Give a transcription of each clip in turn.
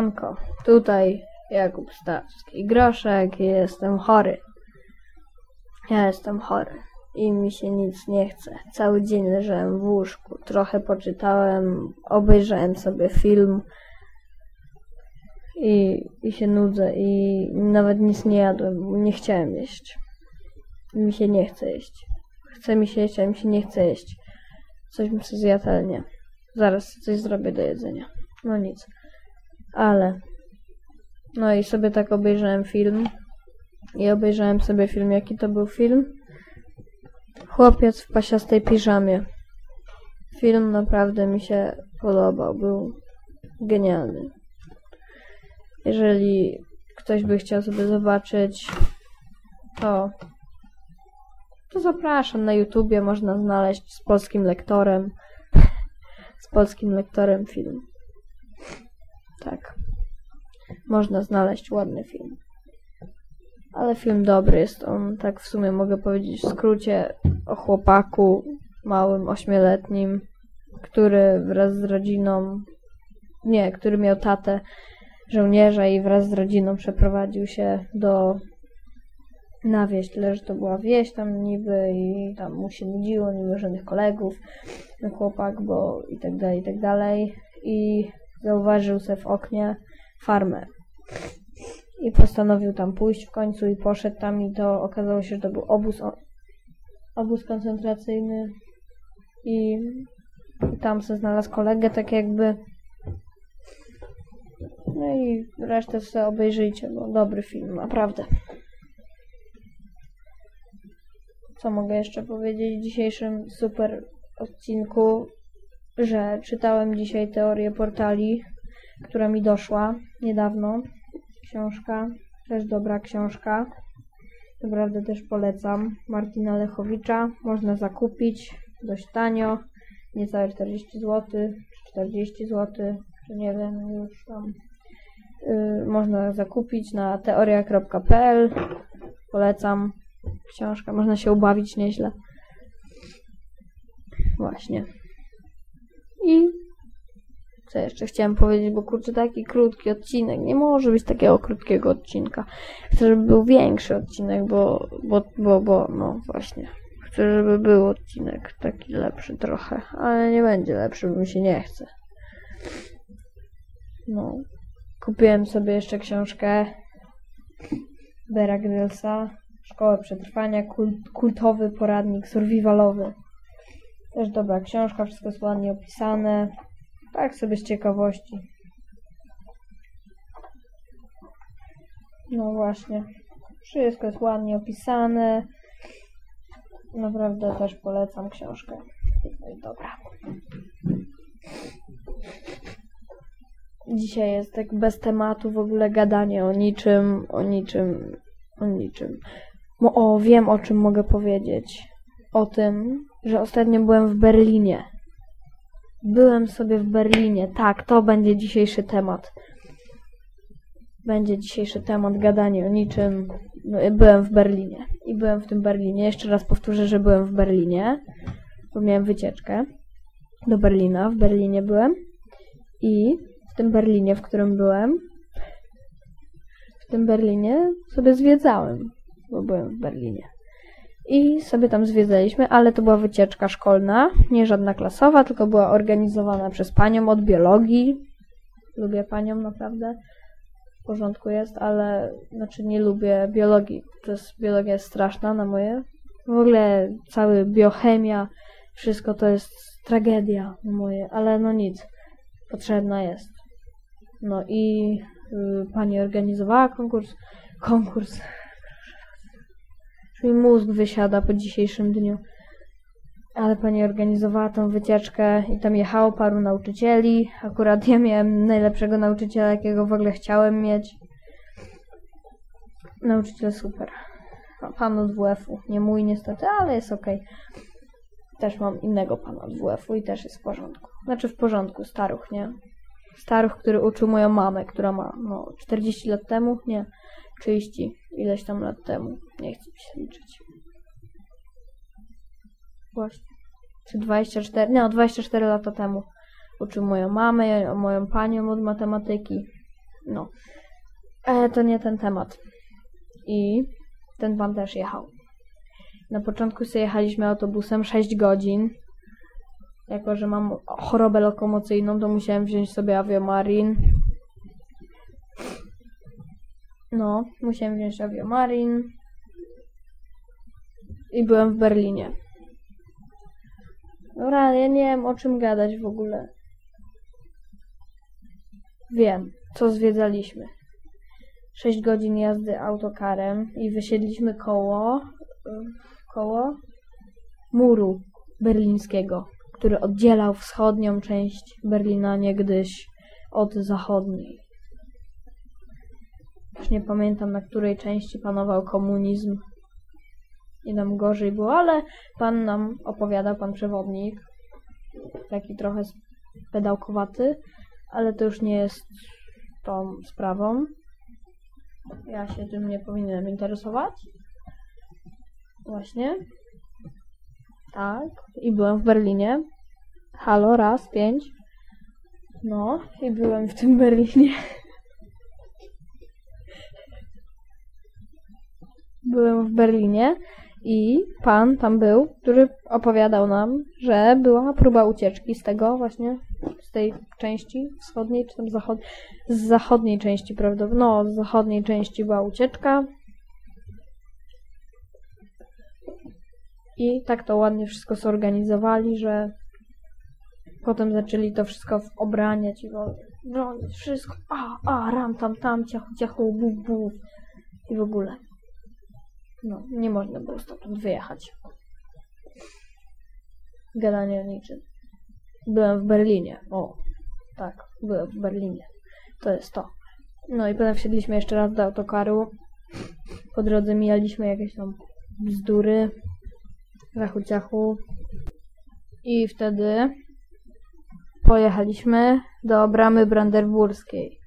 Siemanko, tutaj Jakub Stawski, Groszek, jestem chory. Ja jestem chory i mi się nic nie chce. Cały dzień leżałem w łóżku, trochę poczytałem, obejrzałem sobie film i, i się nudzę i nawet nic nie jadłem, nie chciałem jeść. Mi się nie chce jeść. Chce mi się jeść, ale mi się nie chce jeść. Coś mi się zjadł, ale nie. Zaraz coś zrobię do jedzenia. No nic. Ale. No i sobie tak obejrzałem film. I obejrzałem sobie film. Jaki to był film? Chłopiec w pasiastej piżamie. Film naprawdę mi się podobał. Był genialny. Jeżeli ktoś by chciał sobie zobaczyć, to, to zapraszam. Na YouTubie można znaleźć z polskim lektorem. Z polskim lektorem film. Tak. Można znaleźć ładny film. Ale film dobry jest on, tak w sumie mogę powiedzieć w skrócie, o chłopaku małym, ośmioletnim, który wraz z rodziną, nie, który miał tatę żołnierza i wraz z rodziną przeprowadził się do na wieś, tyle że to była wieś tam niby i tam mu się nudziło, nie miał żadnych kolegów, chłopak, bo i tak dalej, i tak dalej. I zauważył se w oknie farmę. I postanowił tam pójść w końcu i poszedł tam i to okazało się, że to był obóz, obóz koncentracyjny i tam se znalazł kolegę tak jakby no i resztę sobie obejrzyjcie, bo dobry film, naprawdę. Co mogę jeszcze powiedzieć w dzisiejszym super odcinku? Że czytałem dzisiaj teorię portali, która mi doszła niedawno. Książka, też dobra książka. Naprawdę też polecam. Martina Lechowicza. Można zakupić dość tanio. Niecałe 40 zł, czy 40 zł, czy nie wiem, już tam. Yy, można zakupić na teoria.pl. Polecam książkę. Można się ubawić nieźle. Właśnie. I co jeszcze chciałem powiedzieć, bo kurczę, taki krótki odcinek. Nie może być takiego krótkiego odcinka. Chcę, żeby był większy odcinek, bo, bo, bo, bo, no właśnie. Chcę, żeby był odcinek taki lepszy trochę, ale nie będzie lepszy, bo mi się nie chce. No. Kupiłem sobie jeszcze książkę Bera Grylsa. Szkołę Przetrwania, kult, kultowy poradnik survivalowy. Też dobra książka, wszystko jest ładnie opisane. Tak sobie z ciekawości. No właśnie. Wszystko jest ładnie opisane. Naprawdę też polecam książkę. No dobra. Dzisiaj jest tak bez tematu w ogóle gadanie o niczym, o niczym, o niczym. No, o, wiem o czym mogę powiedzieć. O tym, że ostatnio byłem w Berlinie. Byłem sobie w Berlinie. Tak, to będzie dzisiejszy temat. Będzie dzisiejszy temat, gadanie o niczym. Byłem w Berlinie. I byłem w tym Berlinie. Jeszcze raz powtórzę, że byłem w Berlinie. Bo miałem wycieczkę do Berlina. W Berlinie byłem. I w tym Berlinie, w którym byłem, w tym Berlinie sobie zwiedzałem, bo byłem w Berlinie. I sobie tam zwiedzaliśmy, ale to była wycieczka szkolna, nie żadna klasowa, tylko była organizowana przez panią od biologii. Lubię panią naprawdę. W porządku jest, ale znaczy nie lubię biologii. To jest, biologia jest straszna na moje. W ogóle cały biochemia, wszystko to jest tragedia na moje, ale no nic. Potrzebna jest. No i y, pani organizowała konkurs. Konkurs mi mózg wysiada po dzisiejszym dniu. Ale pani organizowała tą wycieczkę i tam jechało paru nauczycieli. Akurat ja miałem najlepszego nauczyciela, jakiego w ogóle chciałem mieć. Nauczyciel super. Pan od WF-u. Nie mój niestety, ale jest ok. Też mam innego pana od WF-u i też jest w porządku. Znaczy w porządku, staruch, nie? Staruch, który uczył moją mamę, która ma no 40 lat temu, nie, 30 ileś tam lat temu. Nie chcę mi się liczyć. Właśnie. Czy 24, no 24 lata temu uczył moją mamę, moją panią od matematyki. No. E, to nie ten temat. I ten pan też jechał. Na początku sobie jechaliśmy autobusem 6 godzin. Jako, że mam chorobę lokomocyjną, to musiałem wziąć sobie aviomarin. No, musiałem wziąć aviomarin. I byłem w Berlinie. Dobra, ja nie wiem o czym gadać w ogóle. Wiem, co zwiedzaliśmy. 6 godzin jazdy autokarem i wysiedliśmy koło, koło muru berlińskiego, który oddzielał wschodnią część Berlina niegdyś od zachodniej. Już nie pamiętam, na której części panował komunizm. I nam gorzej było, ale pan nam opowiadał, pan przewodnik, taki trochę pedałkowaty, ale to już nie jest tą sprawą. Ja się tym nie powinienem interesować. Właśnie. Tak. I byłem w Berlinie. Halo, raz, pięć. No, i byłem w tym Berlinie. byłem w Berlinie i pan tam był, który opowiadał nam, że była próba ucieczki z tego właśnie, z tej części wschodniej, czy tam zachod z zachodniej części, prawda? No, z zachodniej części była ucieczka. I tak to ładnie wszystko zorganizowali, że potem zaczęli to wszystko obraniać i bronić wszystko. A, a, ram, tam, tam, ciachu, ciachu, buf, buf. I w ogóle. No, nie można było stamtąd wyjechać. Gadanie niczym. Byłem w Berlinie. O, tak, byłem w Berlinie. To jest to. No i potem wsiedliśmy jeszcze raz do autokaru. Po drodze mijaliśmy jakieś tam bzdury, rachu ciachu. I wtedy pojechaliśmy do bramy brandenburskiej.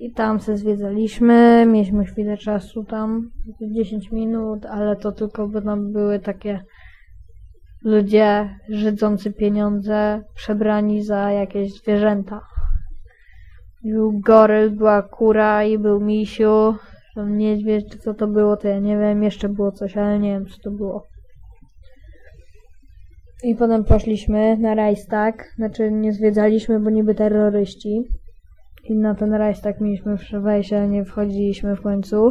I tam se zwiedzaliśmy, mieliśmy chwilę czasu tam, 10 minut, ale to tylko by nam były takie ludzie żydzący pieniądze, przebrani za jakieś zwierzęta. Był goryl, była kura i był misiu, tam niedźwiedź, co to było, to ja nie wiem, jeszcze było coś, ale nie wiem, co to było. I potem poszliśmy na Reichstag, znaczy nie zwiedzaliśmy, bo niby terroryści. I na ten rajs tak mieliśmy wejść, ale nie wchodziliśmy w końcu.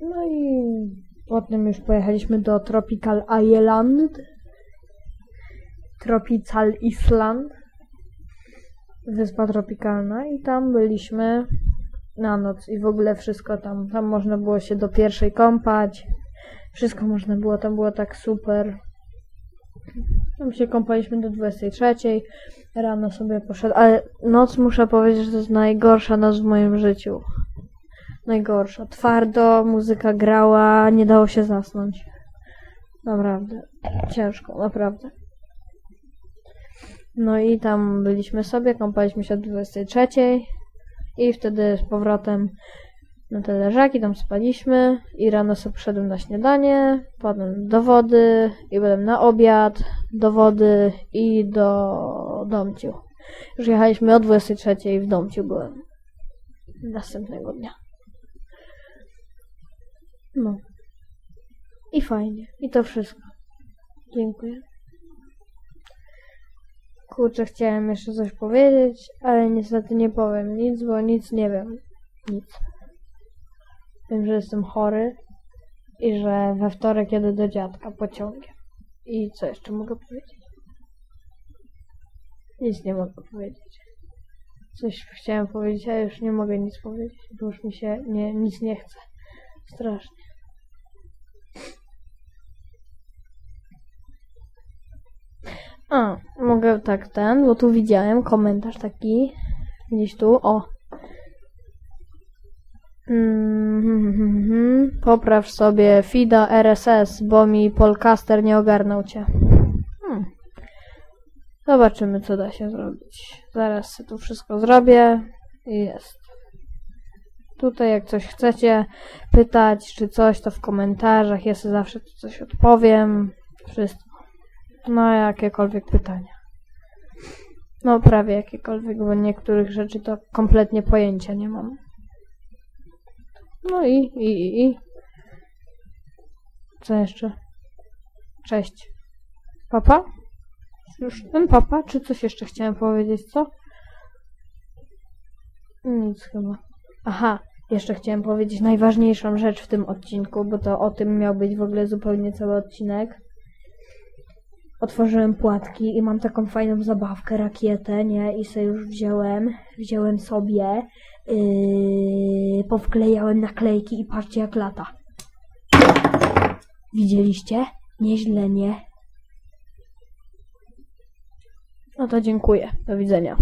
No i potem już pojechaliśmy do Tropical Island. Tropical Island. Wyspa tropikalna i tam byliśmy na noc i w ogóle wszystko tam, tam można było się do pierwszej kąpać. Wszystko można było, tam było tak super. Tam się kąpaliśmy do 23. Rano sobie poszedł, ale noc muszę powiedzieć, że to jest najgorsza noc w moim życiu. Najgorsza. Twardo, muzyka grała, nie dało się zasnąć. Naprawdę. Ciężko, naprawdę. No i tam byliśmy sobie, kąpaliśmy się do 23 i wtedy z powrotem na te leżaki, tam spaliśmy i rano sobie poszedłem na śniadanie, potem do wody i potem na obiad, do wody i do Domciu. Już jechaliśmy o 23 i w Domciu byłem następnego dnia. No. I fajnie. I to wszystko. Dziękuję. Kurczę, chciałem jeszcze coś powiedzieć, ale niestety nie powiem nic, bo nic nie wiem. Nic. Wiem, że jestem chory i że we wtorek jedę do dziadka pociągiem. I co jeszcze mogę powiedzieć? Nic nie mogę powiedzieć. Coś chciałem powiedzieć, a już nie mogę nic powiedzieć, bo już mi się nie, nic nie chce. Strasznie. A, mogę tak ten, bo tu widziałem komentarz taki gdzieś tu, o. Mm, popraw sobie FIDA RSS, bo mi Polcaster nie ogarnął cię. Hmm. Zobaczymy, co da się zrobić. Zaraz tu wszystko zrobię i jest. Tutaj jak coś chcecie pytać, czy coś, to w komentarzach. Ja sobie zawsze tu coś odpowiem. Wszystko. Na jakiekolwiek pytania. No prawie jakiekolwiek, bo niektórych rzeczy to kompletnie pojęcia nie mam. No i, i, i, i. Co jeszcze? Cześć. Papa? Już ten papa? Czy coś jeszcze chciałem powiedzieć, co? Nic chyba. Aha, jeszcze chciałem powiedzieć najważniejszą rzecz w tym odcinku, bo to o tym miał być w ogóle zupełnie cały odcinek. Otworzyłem płatki i mam taką fajną zabawkę, rakietę, nie? I sobie już wziąłem, wziąłem sobie, yy, powklejałem naklejki i patrzcie jak lata. Widzieliście? Nieźle, nie? No to dziękuję. Do widzenia.